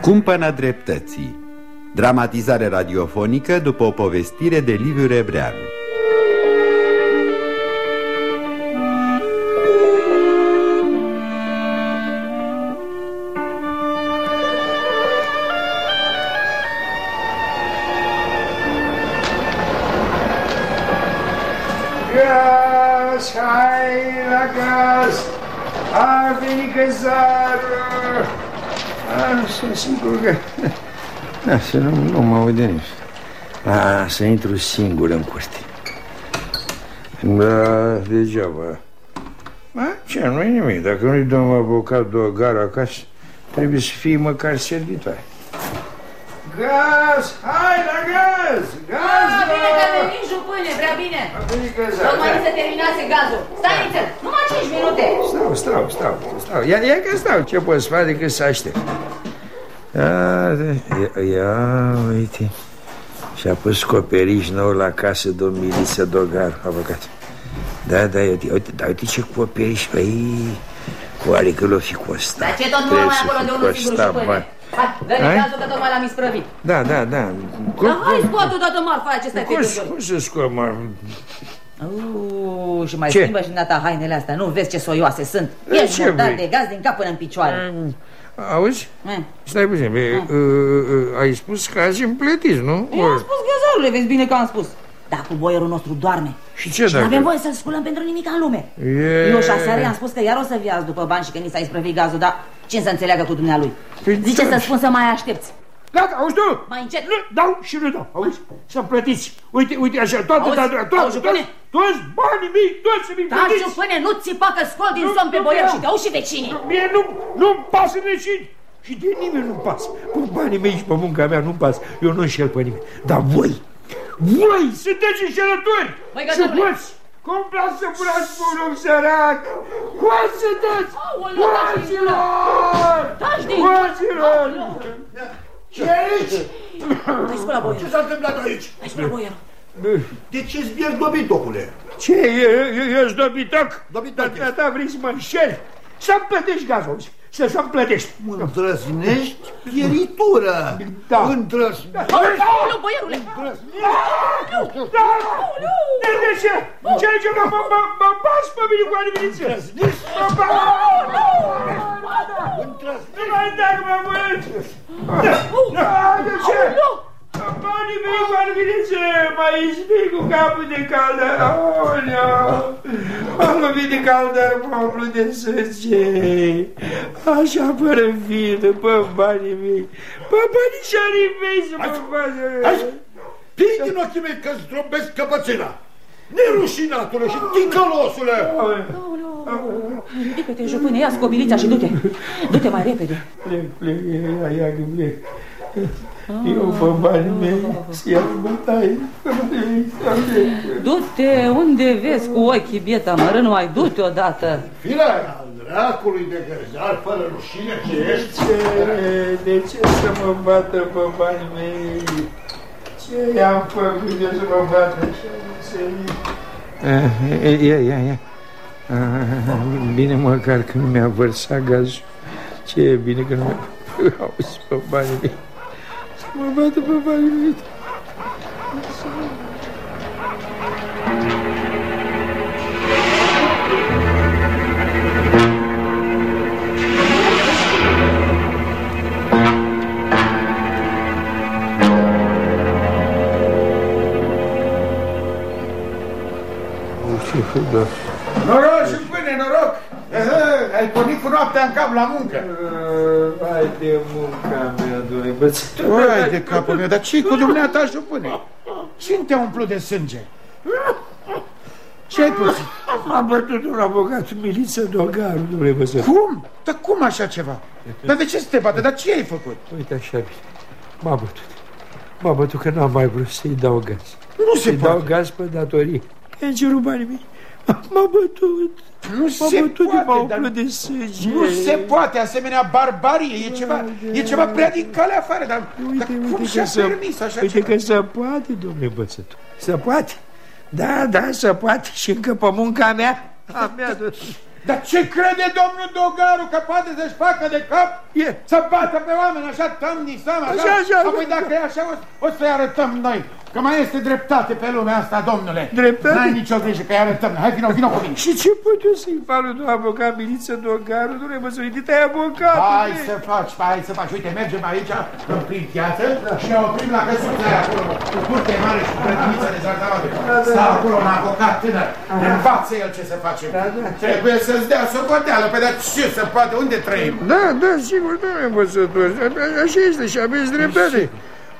Cumpăna dreptății. Dramatizare radiofonică după o povestire de Liviu Rebreanu A venit găzarul! Sunt sigur că... Da, să nu, nu mă aude nici. A, să intru singur în curte. Da, degeaba. A, ce, nu e nimic. Dacă nu-i domnul avocat Dogar acasă, trebuie să fie măcar servitoare. Gaz! Hai la gaz! Gaz! Ah, bine că a venit jupâne, prea bine. A venit găzarul. Tocmai se terminase gazul. Stai nițel, numai 5 minute. Stau, stau, stau, stau. Ia, ia că stau. Ce poți face decât să aștept? Ia, ia, ia uite. Și-a pus coperiș nou la casă domn Miliță Dogar, avocat. Da, da, uite, uite, da, uite ce coperiș, păi... Oare că l-o fi costat? Dar ce tot nu mai acolo de unul singur jupâne? Hai, dă-ne Hai? gazul că tocmai l-am isprăvit. Da, da, da. Cum, Dar hai, scoate toată marfa aia ce stai pe cum, gânduri. cum să scot, mă? Uuu, și mai Ce? schimbă și data hainele astea. Nu vezi ce soioase sunt. De Ești ce murdar vrei? de gaz din cap până în picioare. Auzi? Eh. Stai puțin, be, uh, uh, ai spus că azi îmi plătiți, nu? Eu am spus găzarule, vezi bine că am spus. Dar cu boierul nostru doarme. Și ce Și nu dacă... avem voie să-l sculăm pentru nimic în lume. E... Eu și aseară i-am spus că iar o să vii azi după bani și că ni s-a isprăvit gazul, dar cine să înțeleagă cu dumnealui? Păi Zice da. să spun să mai aștepți. Gata, auzi tu? Mai încet. Nu, dau și nu dau, auzi? Să plătiți. Uite, uite așa, toate, Auzi, toate, toate, auzi, toți, Jupâne? toți banii mei, toți să mi Da, plătiți. jupâne, nu țipa că scol din Nu, somn pe nu boier vreau. și te au și vecinii. Mie nu, nu-mi pasă nici și de nimeni nu-mi pasă. Cu banii mei și pe munca mea nu-mi pasă. Eu nu înșel pe nimeni. Dar voi, voi sunteți înșelători. Băi, și găsărule. hoți, complați să punați pe un om sărac. Hoți sunteți, Aoleu, taci din gură. hoților, Taci din gură. hoților. Ce aici? Hai spune la Ce boier. s-a întâmplat aici? Hai spune la boier. De ce zbieri dobitocule? Ce, e, e, ești dobitoc? Dobitoc Dar da, vrei să mă înșeli? Să-mi plătești gazul, auzi? Să, să-mi plătești. Îndrăznești pieritură. Da. Îndrăznești. Aoleu, boierule. De, de ce? Ce ce mă, mă, mă, mă bați pe mine cu adeverință? Mă bați! Nu mai dai, mă mult! Da, de ce? Banii mei cu adeverință, mai izbi cu capul de caldă. Aoleu! M-am lovit de caldă, mă umplu de sânge. Așa fără vină, pe banii mei. Pe banii și mei să mă Hai! facă. Pii din ochii mei că zdrobesc căpățâna. Nerușinatule și ticălosule! Ridică-te, jupâne, ia scobilița și du-te. Du-te mai repede. Plec, plec, ia, ia că plec. Eu pe banii mei, să iau bătaie. Du-te unde vezi cu ochii, bieta mărână, mai du-te odată. Fila al dracului de gărzar fără rușine ce ești? Ce, de ce să mă bată pe banii mei? Ce i-am făcut de să mă bată așa? Ia, ia, ia. Ah, Bine măcar că nu mi-a vărsat gazul. Ce e bine că nu mi-a... Auzi pe banii mei. Să mă bată pe banii mei. Noroc și pâine, noroc! Aha, ai pornit cu noaptea în cap la muncă. Hai de munca mea, doi bățători. Uai de capul meu, dar ce cu dumneata jupâne? Cine te-a umplut de sânge? Ce ai pățit? M-a bătut un avocat, Miliță Dogaru, domnule bățător. Cum? Dar cum așa ceva? Dar de ce să te bate? Dar ce ai făcut? Uite așa bine. M-a bătut. M-a bătut că n-am mai vrut să-i dau gaz. Nu se Să-i dau poate. gaz pe datorie. I-am cerut banii mei. M-a bătut. Nu M-a se bătut de m-a poate, dar umplut de sânge. nu se poate asemenea barbarie. E ceva, e ceva prea din calea afară. Dar, dar cum și-a că se- permis așa Uite ceva? că se poate, domnule bățător. Se poate. Da, da, să poate și încă pe munca mea. A mea, Dar ce crede domnul Dogaru că poate să-și facă de cap? E. Să bată pe oameni așa tămni, seama, Așa, așa. Apoi dacă e așa, o, o să-i arătăm noi că mai este dreptate pe lumea asta, domnule. Dreptate? N-ai nicio grijă că-i arătăm. Hai, vino, vino cu mine. Și ce pot eu să-i fac lui domnul avocat Miliță Dogaru? Nu mă să-i ai avocat. Hai să faci, hai să faci. Uite, mergem aici, în prin piață și ne oprim la căsuța aia acolo, cu curte mare și cu grădinița de zardavate. Stă acolo un avocat tânăr, ne învață el ce să facem. Trebuie să-ți dea socoteală, pe dar ce să poate, unde trăim? Da, da, sigur, domnule învățător. Așa este și aveți dreptate.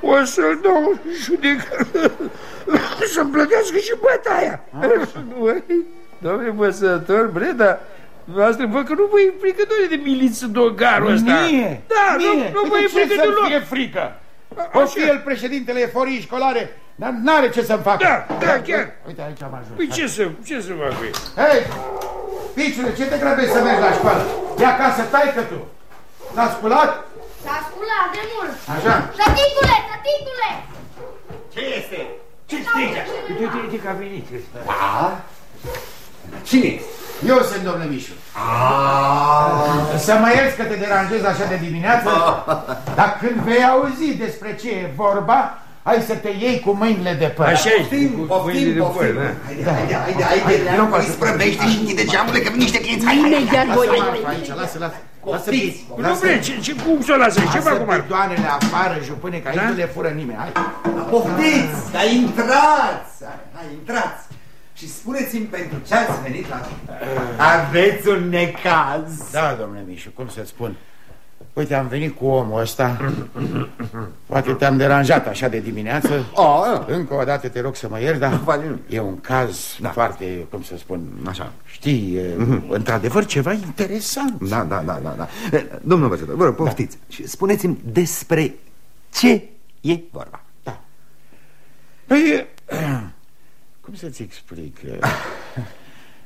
O să-l dau judecat să-mi plătească și bătaia. Domnule învățător, bre, dar Noastră văd că nu vă implică doar de miliță dogarul ăsta. Mie, Da, mie. nu, nu vă Uite, ce implică să-mi deloc. fie frică? O fi el președintele eforii școlare, dar n-are ce să-mi facă. Da, da, chiar. Uite, aici am ajuns. Păi ce să, ce să fac cu el? Hei, piciule, ce te grăbești să mergi la școală? Ia acasă, taică tu. S-a sculat? S-a sculat de mult. Așa. Tăticule, tăticule! Ce este? Ce strige? Uite, uite, uite că a venit. Da? Cine este? Eu sunt domnule Mișu. Să mă ierți că te deranjez așa de dimineață, dar când vei auzi despre ce e vorba, hai să te iei cu mâinile de păr. Așa e. Poftim, cu poftim, mâinile de poftim. păr, da. Haide, haide, haide, haide, Leancu, îi sprăvește și închide geamurile că vin niște clienți. Hai, hai, hai, Imediat hai, voi. lasă-mă. Lasă aici, lasă, lasă. Lasă, Poftiți. Nu vrei, ce, ce, cum să o lasă? Ce fac cu Lasă Marc? bidoanele afară, jupâne, că aici Da? nu le fură nimeni. Hai. Poftiți, dar intrați. Hai, intrați. Și spuneți-mi pentru ce ați venit la Aveți un necaz. Da, domnule Mișu, cum să spun? Uite, am venit cu omul ăsta. Poate te-am deranjat așa de dimineață. Oh, Încă o dată te rog să mă ieri, dar Vale, nu. e un caz Da. foarte, cum să spun, Așa. știi, e, într-adevăr ceva interesant. Da, da, da, da, da. Eh, Domnul învățător, vă rog, poftiți și spuneți-mi despre ce e vorba. Păi, cum să-ți explic?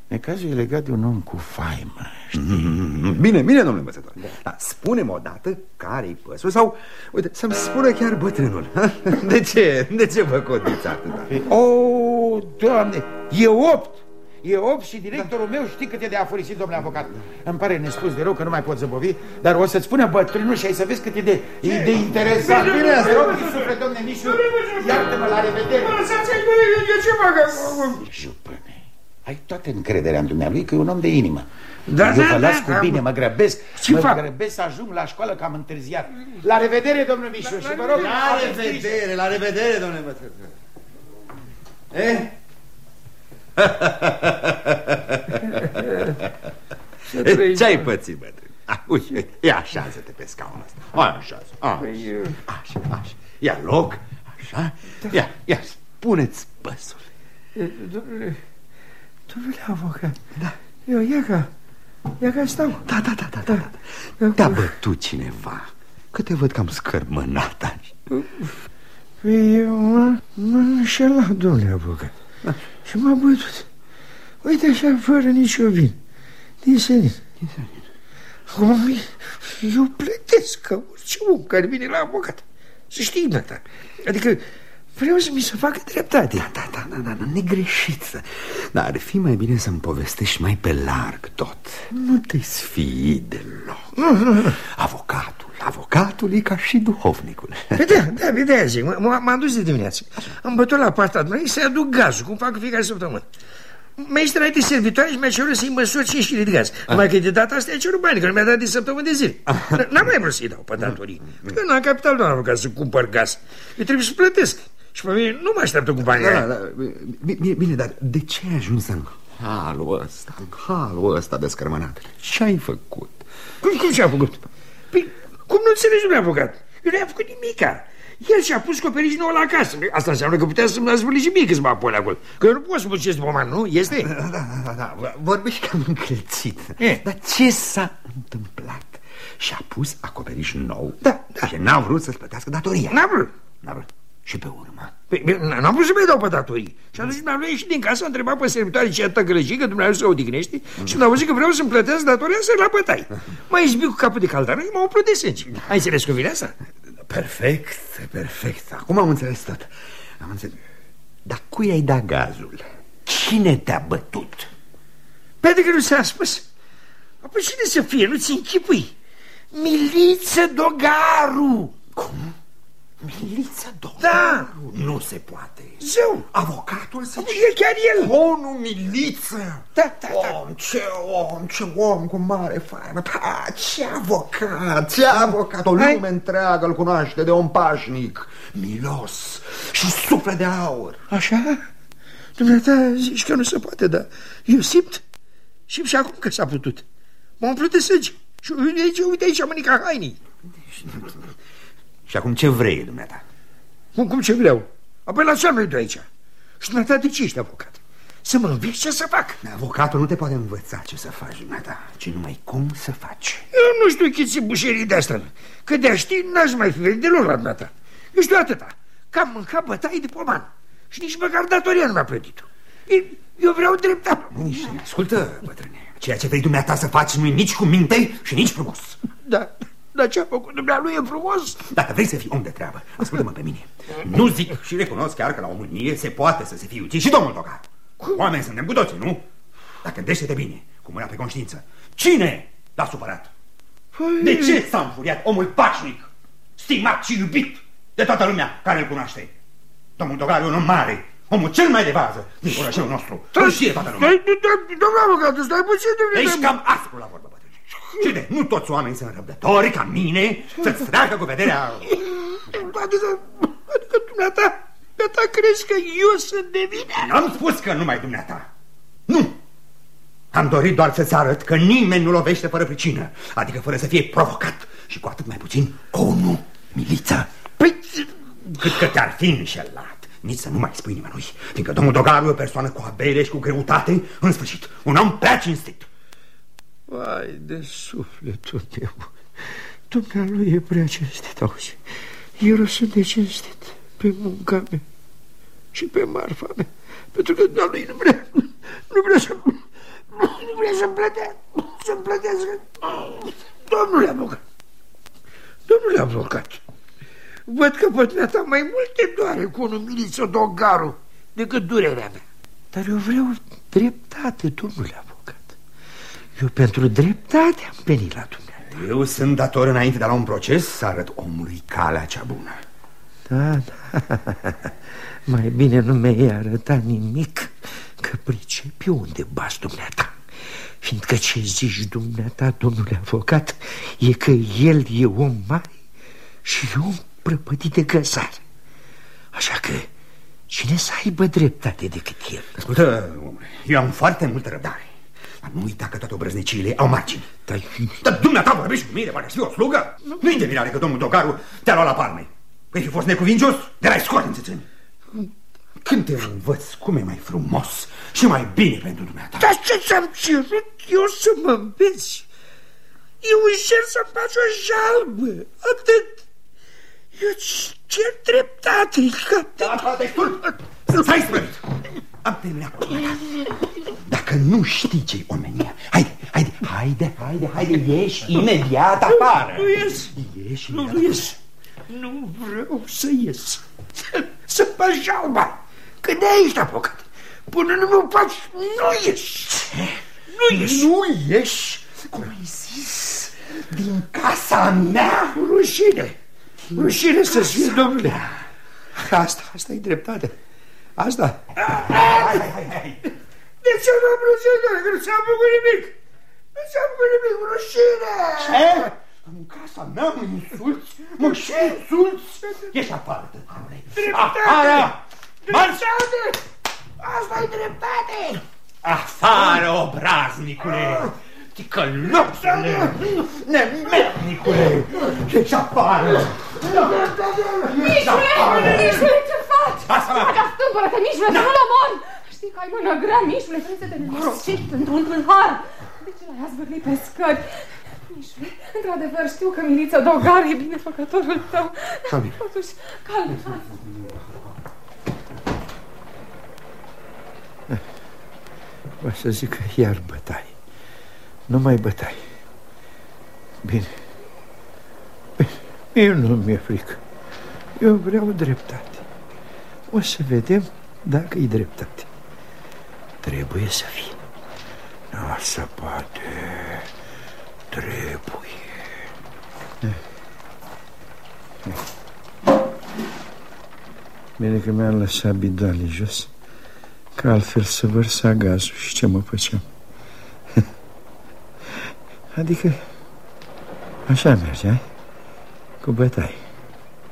Necazul e legat de un om cu faimă, știi? Mm, Bine, bine, domnule învățător. Da. spune-mi odată care-i păsul sau, uite, să-mi spună chiar bătrânul. De ce? De ce vă codiți atâta? O, oh, doamne, e opt! E opt și directorul meu știi cât e de afurisit, domnule avocat. Îmi pare nespus de rău că nu mai pot zăbovi, dar o să-ți spună bătrânul și ai să vezi cât e de, e de interesant. Bine, Bine, bine, te rog, bine. din suflet, domnule Mișu, iartă-mă, la revedere. Mă lăsați aici, bă, eu ce fac? Jupâne, ai toată încrederea în dumnealui că e un om de inimă. Da, Eu da, vă las da, cu da. bine, mă grăbesc. Ce mă fac? grăbesc să ajung la școală că am întârziat. La revedere, domnule Mișu, și vă rog... La aveți grijă. revedere, la revedere, domnule învățător. Eh? Eh, Ce ai pățit, bătrân? Ah, uite, ia așează-te pe scaunul ăsta. Hai, așează. Așa, așa, așa. Ia loc, așa. Ia, ia, spuneți păsul. Domnule, domnule avocat, da. eu ia ca, ia ca stau. Da, da, da, da, da. da. Te-a bătut cineva. Că te văd cam scărmănat aici. Păi eu m-am m-am înșelat, domnule avocat. Și m-a bătut. Uite așa, fără nicio vin. Din senin. Acum eu plătesc ca orice om care vine la avocat. Să știi, data. Adică vreau să mi se facă dreptate. Da, da, da, da, da, da negreșit să- Dar ar fi mai bine să-mi povestești mai pe larg tot. Nu te sfii deloc. Avocatul, avocatul e ca și duhovnicul. Păi da, da, pe de-aia zic, m- m- m-am dus de dimineață. Am bătut la partea noi să aduc gazul, cum fac fiecare săptămână. Mi-a extrait de servitoare și mi-a cerut să-i măsor 5 kg de gaz. Numai că de data asta i-a cerut bani, că nu mi-a dat de săptămâni de zile. N-am mai vrut să-i dau pe datorii. Că nu am capital, doamnă, avocat, să cumpăr gaz. Eu trebuie să plătesc Și pe mine nu mă așteaptă cu banii da, da, aia. da, bine, bine, dar de ce ai ajuns în halul ăsta În halul ăsta de scărmănat Ce ai făcut? Cum, cum și-a făcut? Păi, cum nu înțelegi, domnule avocat? Eu nu i-am făcut nimica. El și-a pus coperiș nou la casă. Asta înseamnă că putea să-mi zvârli și mie câțiva apoi acolo. Că eu nu pot să muncesc poman, nu? Este? Da, da, da, da, vorbești cam încălțit E. Dar ce s-a întâmplat? Și-a pus acoperiș nou Da, da. Și n-a vrut să-ți plătească datoria N-am vrut. N-a vrut Și pe urmă Păi, bine, n-am vrut să mai dau pe datorii. Și atunci mi-am luat ieșit din casă, a întrebat pe servitoare ce atâta gălăgie, că dumneavoastră se odihnește și mi-a auzit că vreau să-mi plătesc datoria să-l la bătai. M-a izbit cu capul de caldară și m-a umplut de sânge. Ai înțeles cu vine asta? Perfect, perfect Acum am înțeles tot Am înțeles Dar cui ai dat gazul? Cine te-a bătut? Pentru că nu s-a spus. Apoi cine să fie, nu-ți închipui? Miliță Dogaru! Cum? Miliță, domnul? Da! Nu se poate. Zău! Avocatul să Apoi e chiar el! O, nu, miliță! Da, da, da. Om, ce om, ce om cu mare faimă Pa, ce avocat, ce avocat O Hai. lume întreagă îl cunoaște de om pașnic Milos și suflet de aur Așa? Dumneata zici că nu se poate, dar eu simt. Simt și acum că s-a putut. M-am umplut de sânge. Și uite aici, uite aici, mânica hainii. Și acum ce vrei, dumneata? Cum, cum ce vreau? Apoi la ce noi de aici? Și dumneata de ce ești avocat? Să mă înveți ce să fac. Avocatul nu te poate învăța ce să faci, dumneata Ci numai cum să faci Eu nu știu chiții bușerii de asta. Că de-a ști, n-aș mai fi venit deloc la dumneata. Eu știu atâta. Că am mâncat bătaie de poman. Și nici măcar datoria nu mi-a plătit-o. Eu- Eu vreau dreptate. Ascultă, bătrâne Ceea ce vrei dumneata să faci nu-i nici cu minte și nici frumos Da, dar ce a făcut dumnealui e frumos. Dacă vrei să fii om de treabă, ascultă-mă pe mine Nu zic și recunosc chiar că la o mânie se poate să se fie ucis și domnul Tocar Oameni suntem cu toții, nu? Dar gândește-te bine, cu mâna pe conștiință Cine l-a supărat? De ce s-a înfuriat omul pașnic, stimat și iubit de toată lumea care îl cunoaște? Domnul Togar e un om mare, omul cel mai de bază din orașul nostru Îl știe toată lumea Domnul avocat, stai puțin, Ești domnule. cam aspru la vorbă, bătrâne Și de nu toți oamenii sunt răbdători ca mine? Să-ți treacă cu vederea. Adică, adică dumneata, dumneata crezi că eu sunt de vină? N-am spus că numai dumneata. Nu. Am dorit doar să-ți arăt că nimeni nu lovește fără pricină Adică fără să fie provocat Și cu atât mai puțin ONU, milița Păi, Cât că te-ar fi înșelat nici să nu mai spui nimănui Fiindcă domnul Dogaru e o persoană cu abele și cu greutate În sfârșit, un om prea cinstit vai de sufletul meu, dumnealui e prea cinstit, auzi. Eu sunt de cinstit pe munca mea și pe marfa mea, pentru că dumnealui nu vrea, nu vrea să, nu vrea să-mi plătească, să-mi plătească. Domnule avocat, domnule avocat, văd că pe dumneata mai multe doare cu un miliță dogaru decât durerea mea. Dar eu vreau dreptate, domnule avocat. Eu pentru dreptate am venit la dumneavoastră. Eu sunt dator înainte de la un proces Să arăt omului calea cea bună Da, da. Mai bine nu mi-ai arătat nimic Că pricepi eu unde bați dumneata Fiindcă ce zici dumneata, domnule avocat E că el e om mare Și eu prăpădit de găsare Așa că cine să aibă dreptate decât el? Ascultă, omule, eu am foarte multă răbdare Dar nu uita că toate obrăzniciile au margini Dar Dar dumneata vorbești cu mine, parcă să fiu o slugă? Nu-i de mirare că domnul Dogaru te-a luat la palme Păi fi fost necuvincios, de la scot în țățâni Când te învăț cum e mai frumos și mai bine pentru dumneata Dar ce ți-am cerut eu să mă înveți? Eu încerc să-mi faci o jalbă, atât. Eu îți cer dreptate, că... Da, da, destul! Stai sprăvit! Am terminat cu dumneata Dacă nu știi ce-i omenia Haide, haide, haide, haide, haide, ieși imediat afară Nu ies, Ieși nu, imediat nu ies. Nu vreau să ies. Să faci jalba. Că de aici te apucat. Până nu mă faci, nu ieși. Nu ieși. Nu ieși, cum ai zis, din casa mea Rușine. Rușine să-ți fie, domnule. Asta, asta e dreptate. Asta. Hai, hai, hai, hai De ce nu am rușine? Că nu ți-am făcut nimic. Nu ți-am făcut nimic. Rușine. Ce? În casa mea mă insulți? Mă și insulți? Ieși afară, tătarule Afară! Marș! Dreptate. Asta e dreptate. Afară, obraznicule! Ticălopsule! Nemernicule! Ieși afară! Ieși afară! Mișule, ce faci? Asta mă! Faci astâmpără-te, Mișule, să nu-l omor! Știi că ai mână grea, Mișule, trebuie să te nenorocit într-un tâlhar. De ce l-ai azvârlit pe scări? Mișule, într-adevăr știu că Milița Dogar e binefăcătorul tău. Calm. Totuși, calm, calm. O să zic că iar bătai. Nu mai bătai. Bine. Bine. Eu nu mi-e frică. Eu vreau dreptate. O să vedem dacă e dreptate. Trebuie să fie. Nu se poate. Trebuie. Bine că mi-am lăsat bidalii jos Că altfel să vărsa gazul și ce mă făceam Adică așa merge, ai? Cu bătai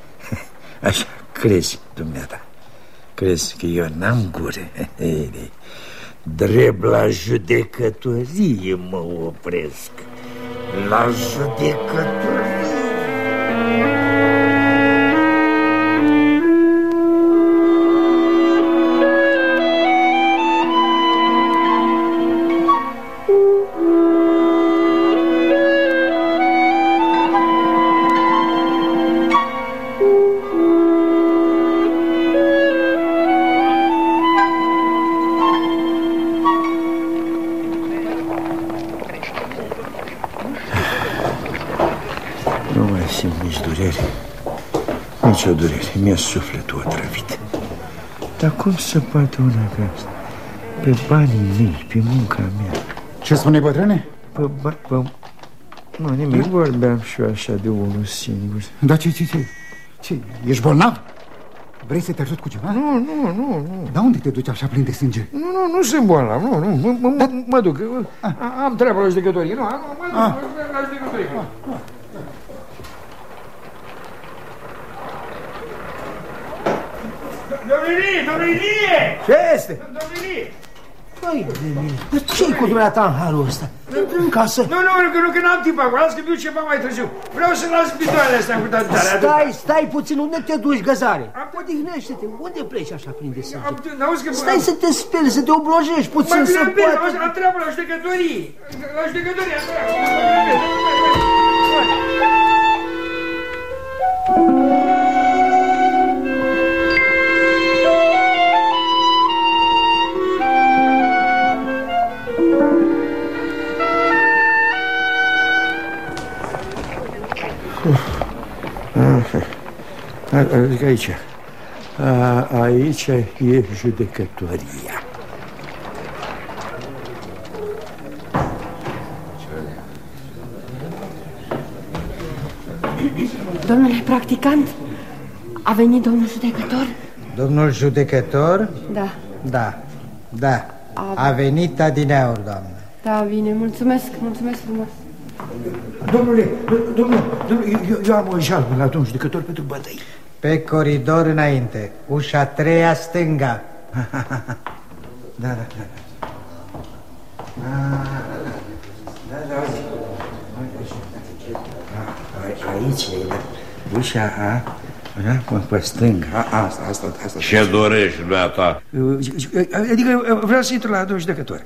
Așa crezi, dumneata Crezi că eu n-am gură Drept la judecătorie mă opresc. La judecătorie Nici o durere. Mi-e sufletul otrăvit. Dar cum să poate una ca asta? Pe banii mei, pe munca mea. Ce spune bătrâne? Pe ba... Pe... Nu, nimic, vorbeam și eu așa de unul singur. Da, ce, ce, ce? Ce, ești bolnav? Vrei să te ajut cu ceva? Nu, nu, nu, nu. Dar unde te duci așa plin de sânge? Nu, nu, nu sunt bolnav, nu, nu, mă, mă, mă, mă duc. A- Am treabă la judecătorie, nu, am- mă duc la judecătorie Domnilie, domnilie! Ce este? Domnilie! Păi, de mine. Dar ce-i cu dumneata în halul ăsta? Intră în casă. Nu, nu, nu, că nu, că n-am timp acum, las că duc ceva mai târziu. Vreau să las bidoanele astea cu toate tare. Stai, stai puțin, unde te duci, găzare? Odihnește-te, unde pleci așa plin de sânge? N-auzi că... Stai să te speli, să te oblojești puțin, Mă să grăbesc, poate... auzi, am treabă la judecătorie. La judecătorie, am treabă. Adică aici A, Aici e judecătoria Domnule practicant, a venit domnul judecător? Domnul judecător? Da. Da, da. A- A venit adineauri, doamnă. Da, bine, mulțumesc, mulțumesc frumos. Domnule, domnule, domnule eu, eu am o jalbă la domnul judecător pentru bătăi Pe coridor înainte, ușa treia stânga. Da, da, da. A, Da, da, uite. Uite așa. A, Aici e, da. Ușa, a, da, pe- pe stânga, a, asta, asta, asta. Ce dorești, dumneata? Adică vreau să intru la domnul judecător.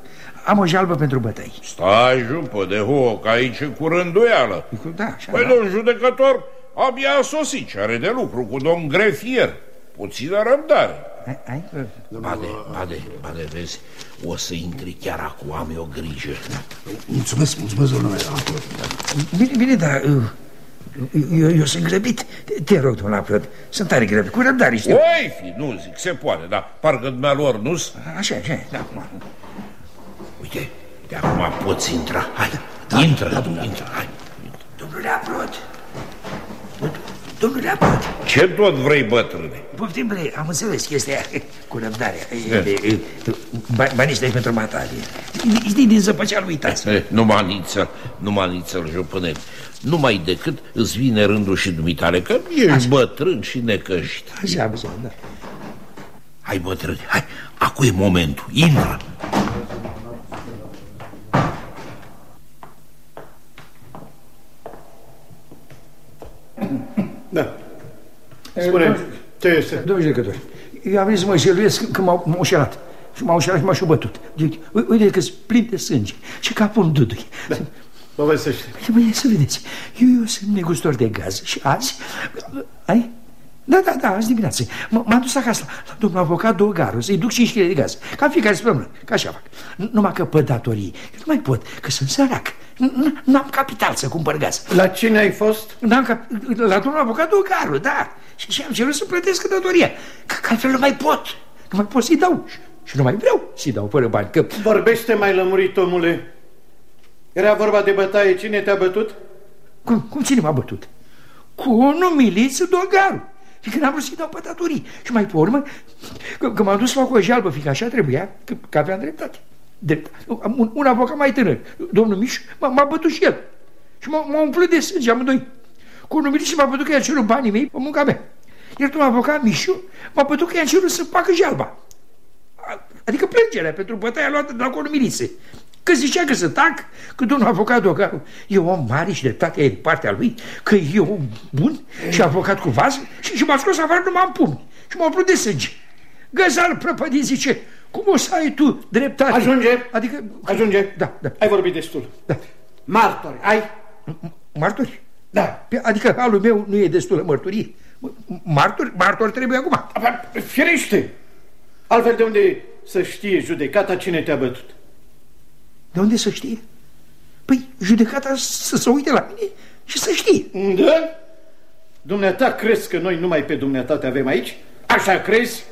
Am o jalbă pentru bătăi. Stai, jupă de hoc, aici e cu rânduială. Da, așa, Păi, da. domn judecător, abia a sosit și are de lucru cu domn grefier. Puțină răbdare. Ai? Bade, bade, bade, vezi, o să intri chiar acum, am eu grijă. Mulțumesc, mulțumesc, domnule. Bine, bine, dar uh, eu, eu sunt grăbit. Te, te rog, domnule Aplăt, sunt tare grăbit, cu răbdare, știu. Oi fi, nu zic, se poate, dar parcă dumnealor nu-s. Așa, așa, da. Uite, de acum poți intra. Hai, intră, intră, hai. Domnule Aplăt, domnule Aplăt, Ce tot vrei, bătrâne? poftim, bre, am înțeles chestia aia, cu răbdare. E, de, e, ba- Banii ăștia e pentru matalie. Știi, din zăpăceală uitați. Eh, numai niță, numai niță, jupâne. Numai decât îți vine rândul și dumitare, că ești bătrân și necăști. Așa, așa, da. Hai, bătrâne, hai, acum e momentul, intră. Spune, ce este? Domnul judecător, eu am venit să mă jeluiesc că m-au m-au înșelat. Și m-au înșelat și m-au și bătut. Deci, u- Uite că sunt plin de sânge și capul îmi dudui. Da. Povestește. Băi, să vedeți, eu, eu sunt negustor de gaz și azi... Ai? Da, da, da, azi dimineață. M- M-am dus acasă la, la domnul avocat Dogaru să-i duc 5 kg de gaz. Ca în fiecare săptămână, ca așa fac. N- Numai că pe datorii, eu nu mai pot, că sunt sărac. N- N-am capital să cumpăr gaz. La cine ai fost? N-am cap... La domnul avocat Dogaru, da. Și, și am cerut să plătesc datoria. Că, că altfel nu mai pot. Nu mai pot să-i dau. și nu mai vreau să-i dau fără bani, că... Vorbește mai lămurit, omule. Era vorba de bătaie, cine te-a bătut? Cum, cum cine m-a bătut? Cu o miliță dogaru. Și când am vrut să-i dau pătatorii. Și mai pe urmă, că, că m-am dus la o jalbă, fiindcă așa trebuia, că, că aveam dreptate. Drept. Un, un avocat mai tânăr, domnul Mișu, m-a bătut și el. Și m-a umplut de sânge amândoi. Cu un miliță m-a bătut că i-a cerut banii mei pe munca mea. Iar tu, avocat Mișu, m-a bătut că i-a cerut să facă jalba. Adică plângerea pentru bătaia luată de la conul miliței. Că zicea că să tac, că domnul avocat Dogaru e om mare și dreptatea e de partea lui, că e om bun și avocat cu vază și, și m-a scos afară numai în pumni și m-a umplut de sânge. Găzal prăpădit zice, cum o să ai tu dreptate? Ajunge, adică... ajunge. Da, da. Ai vorbit destul. Da. Martori, ai? Martori? Da. Adică alul meu nu e destulă mărturie. Martori? Martori trebuie acum. Firește. Altfel de unde să știe judecata cine te-a bătut? De unde să știe? Păi judecata să se uite la mine și să știe. Da? Dumneata crezi că noi numai pe dumneata te avem aici? Așa crezi?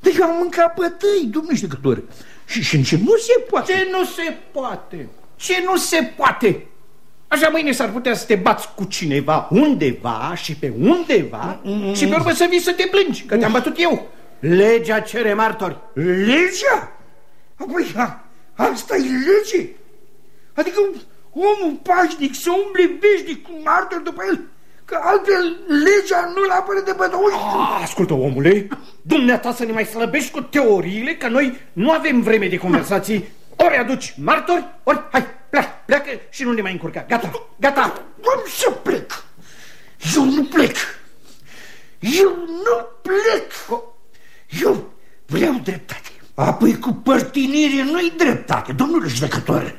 Dar eu am mâncat bătăi, domnul judecător. Și, și, și nu se poate. Ce nu se poate? Ce nu se poate? Așa mâine s-ar putea să te bați cu cineva undeva și pe undeva mm, și pe urmă să vii să te plângi, că te-am bătut eu. Legea cere martori. Legea? Apoi, asta e lege? Adică omul pașnic să umble veșnic cu martor după el? Că altfel legea nu-l apără de bătăuși. Ascultă, omule, dumneata să ne mai slăbești cu teoriile, că noi nu avem vreme de conversații. Ori aduci martori, ori hai, pleacă, pleacă și nu ne mai încurca. Gata, gata. Cum să plec? Eu nu plec. Eu nu plec. Eu vreau dreptate. Apoi cu părtinire nu-i dreptate, domnule judecător.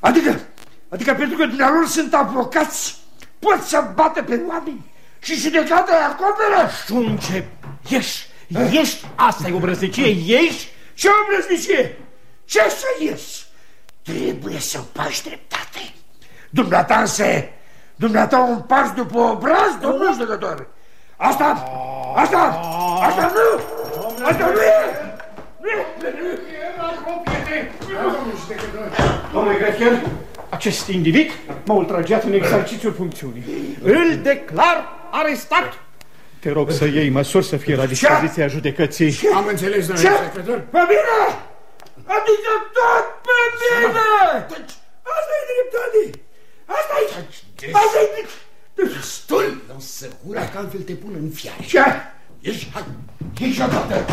Adică, adică pentru că dumnealor sunt avocați, pot să bată pe oameni și judecata îi acoperă. Șunce, ieși, ieși, asta e obrăznicie, ieși. Ce obrăznicie? Ce să ieși? Trebuie să faci dreptate. Dumneata însă, dumneata un pas după obraz, domnul judecător. Asta, asta, asta nu, asta nu e. Domnule Grefier, acest individ m-a ultrageat în exercițiul funcțiunii. Îl declar arestat. Te rog să iei măsuri să fie la dispoziția judecății. Am înțeles, domnule secretar. Pe mine? Adică tot pe mine! Asta e dreptate! Asta e... Asta e... Destul! Să hura că altfel te pun în fiare. Ce? Ieși, hai! Ieși odată!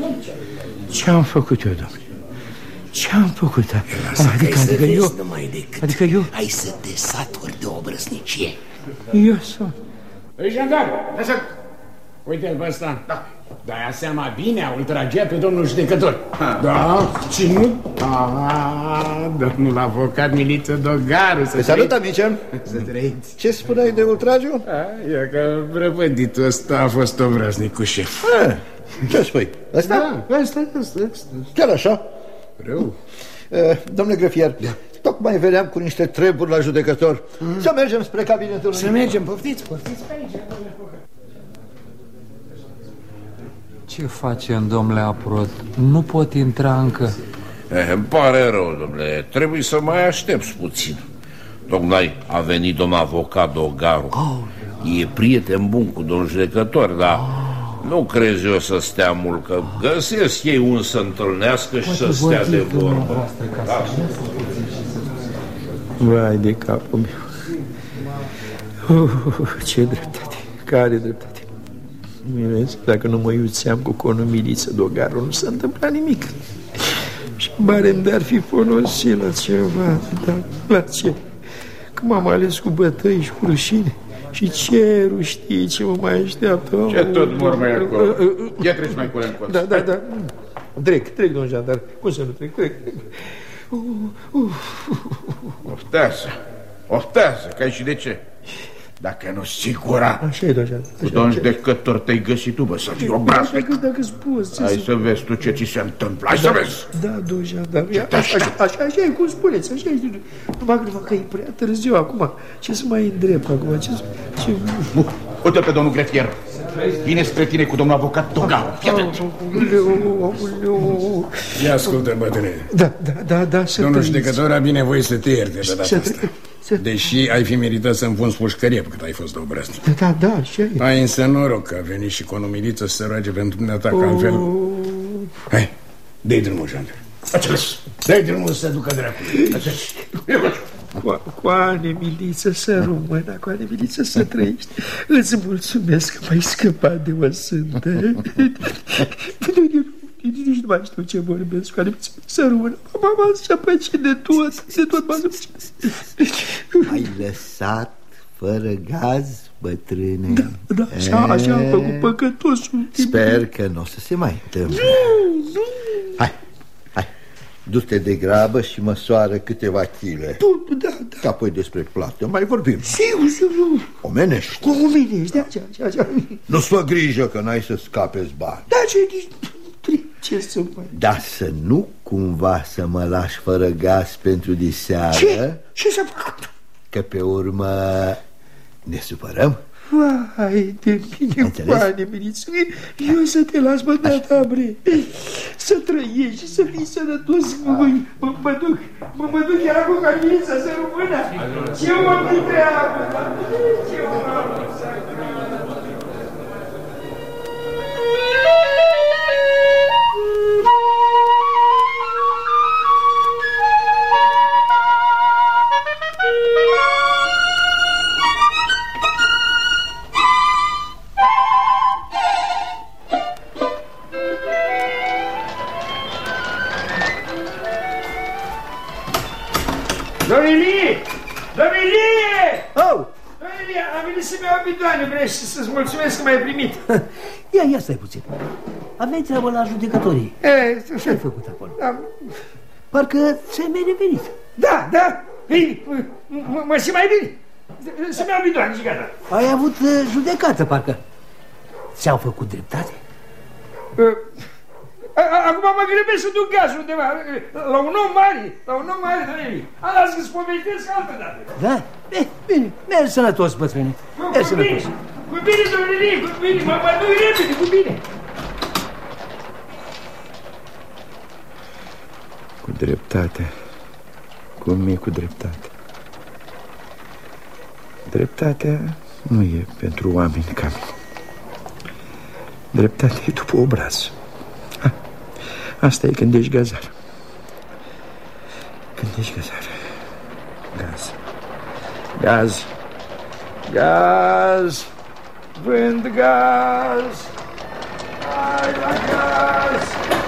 Ieși! Ce-am făcut eu, domnule? Ce-am făcut? Adică, adică eu... Numai decât Adică eu... Hai să te saturi de obrăznicie. Eu sunt... Ei, jandar, așa... Uite-l pe ăsta. Da. Da, seama bine, a ultrageat pe domnul judecător. Ha. Da, și nu? Ah, domnul avocat Miliță Dogaru. Te salut, amice. Să trăiți. Ce spuneai de ultragiu? A, e că răpăditul ăsta a fost obraznic cu șef. A, ce spui? Ăsta? Da, ăsta, ăsta, ăsta. Chiar așa? Rău. Uh, domnule Grefier, da. tocmai veneam cu niște treburi la judecător. Mm. Să mergem spre cabinetul Să mergem, poftiți, poftiți pe aici, domnule Ce facem, domnule Aprot? Nu pot intra încă. Eh, îmi pare rău, domnule. Trebuie să mai aștepți puțin. Tocmai a venit domnul avocat Dogaru. Oh, e prieten bun cu domnul judecător, dar oh. nu crezi eu să stea mult, că găsesc ei un să întâlnească și să stea de vorbă. Da. Vai de capul meu. Uh, ce dreptate, care dreptate. Vezi, dacă nu mă iuțeam cu conul Miliță Dogaru, nu s-a întâmplat nimic. Și barem de-ar fi folosit la ceva, dar la ce? Că m-am ales cu bătăi și cu rușine. Și cerul știe ce mă mai așteaptă. Ce tot mai acolo? Ia treci mai curând Da, da, da. Trec, trec, domn jandar. Cum să nu trec? Trec. Oftează, oftează, că ai și de ce? Dacă nu sigura Așa e, doja Cu domn judecător te-ai găsit tu, bă, să fii obraznic Dacă, dacă spus Hai să vezi tu ce ți se întâmplă, hai să vezi Da, doja, da Așa, așa, așa e, cum spuneți, așa e Numai, numai că e prea târziu acum Ce să mai îndrept acum, ce să... Ce... Uite pe domnul grefier. Vine spre tine cu domnul avocat Dogaru. Fii atent. Ia ascultă, bătrâne. Da, da, da, da, să Domnul trăiți. judecător a binevoie să te ierte de data Să asta. Trăiți. Să- Deși ai fi meritat să înfunzi pușcărie pe cât ai fost obrăznic. Da, da, da, așa e. Ai însă noroc că a venit și cu o numiriță să se roage pentru dumneata, că altfel... Hai, dă-i drumul, Jean. Înțeles. Dă-i drumul să se ducă dracului. Cu- Coane, miliță, să rămână, coane, miliță, să trăiești. Îți mulțumesc că m-ai scăpat de o sântă. Nici nu mai știu ce vorbesc, coane, miliță, să rămână. Mama să păce de tot, de tot m-a Ai lăsat fără gaz, bătrâne? Da, Da, așa, așa am făcut păcătosul. Sper că nu o să se mai întâmple. Hai, hai, du-te de grabă și măsoară câteva chile. Tu, da, da. Că apoi despre plată mai vorbim. Sigur, sigur. Omenești. Cu omenești, da, așa, așa, așa. Nu-ți fă grijă că n-ai să scapeți bani. Da, ce, ce să mai... Dar să nu cumva să mă lași fără gaz pentru diseară, Ce? Ce să fac? că pe urmă ne supărăm. Vai de mine, Înțeles? coane, miliță. Eu să te las, bă, da, bre. Să trăiești și să fii sănătos. Mă, mă, mă duc, mă, mă duc chiar cu camilița să rămână. Ce mă fi treabă, da? Ce mă și să-ți mulțumesc că m-ai primit. Ia, ia stai puțin. Aveți treabă la judecătorii. E, Ce ai făcut acolo? Am... Parcă ți-ai mai revenit. Da, da, bine, mă- mă- mă simt mai bine. Să-mi iau bidoane și gata. Ai avut uh, judecată, parcă. Ți-au făcut dreptate? Uh, a- a- Acum mă grăbesc să duc gazul undeva, la un om mare, la un om mare, Domilie. A, las că-ți povestesc altă dată. Da? Bine, bine. Mergi sănătos, bătrâne. Cu, Mergi cu bine, sănătos. Cu bine, Domilie, cu bine, mă, mă duc repede, cu bine. Cu dreptate. Cum e cu dreptate? Dreptatea nu e pentru oameni ca mine. Dreptatea e după obraz. Ha, asta e când ești gazar. Când ești gazar. Gaz. Gaz. Gaz. Vând gaz. Hai la gaz. Gaz.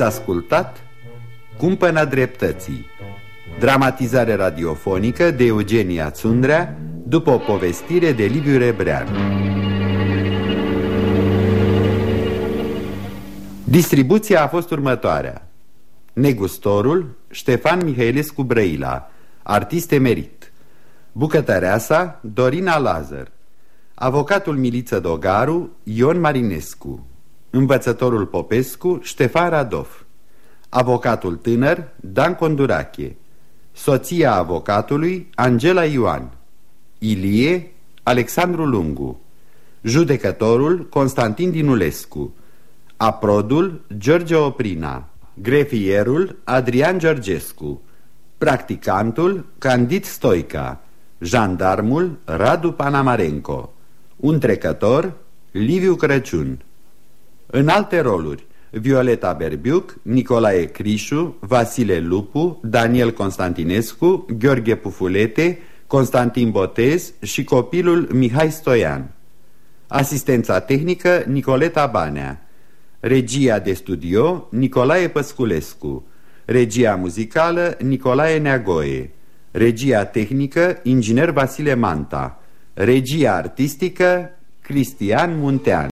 Ați ascultat Cumpăna dreptății. Dramatizare radiofonică de Eugenia Țundrea După o povestire de Liviu Rebrean. Distribuția a fost următoarea. Negustorul Ștefan Mihailescu Brăila. Artist emerit. Bucătăreasa Dorina Lazar Avocatul Miliță Dogaru Ion Marinescu Învățătorul Popescu Ștefan Radov Avocatul tânăr Dan Condurache. Soția avocatului Angela Ioan. Ilie Alexandru Lungu. Judecătorul Constantin Dinulescu. Aprodul George Oprina. Grefierul Adrian Georgescu. Practicantul Candid Stoica. Jandarmul Radu Panamarenco. Un trecător Liviu Crăciun În alte roluri Violeta Berbiuc, Nicolae Crișu, Vasile Lupu, Daniel Constantinescu, Gheorghe Pufulete, Constantin Botez și copilul Mihai Stoian. Asistența tehnică Nicoleta Banea. Regia de studio Nicolae Păsculescu. Regia muzicală Nicolae Neagoe. Regia tehnică Inginer Vasile Manta. Regia artistică Cristian Muntean.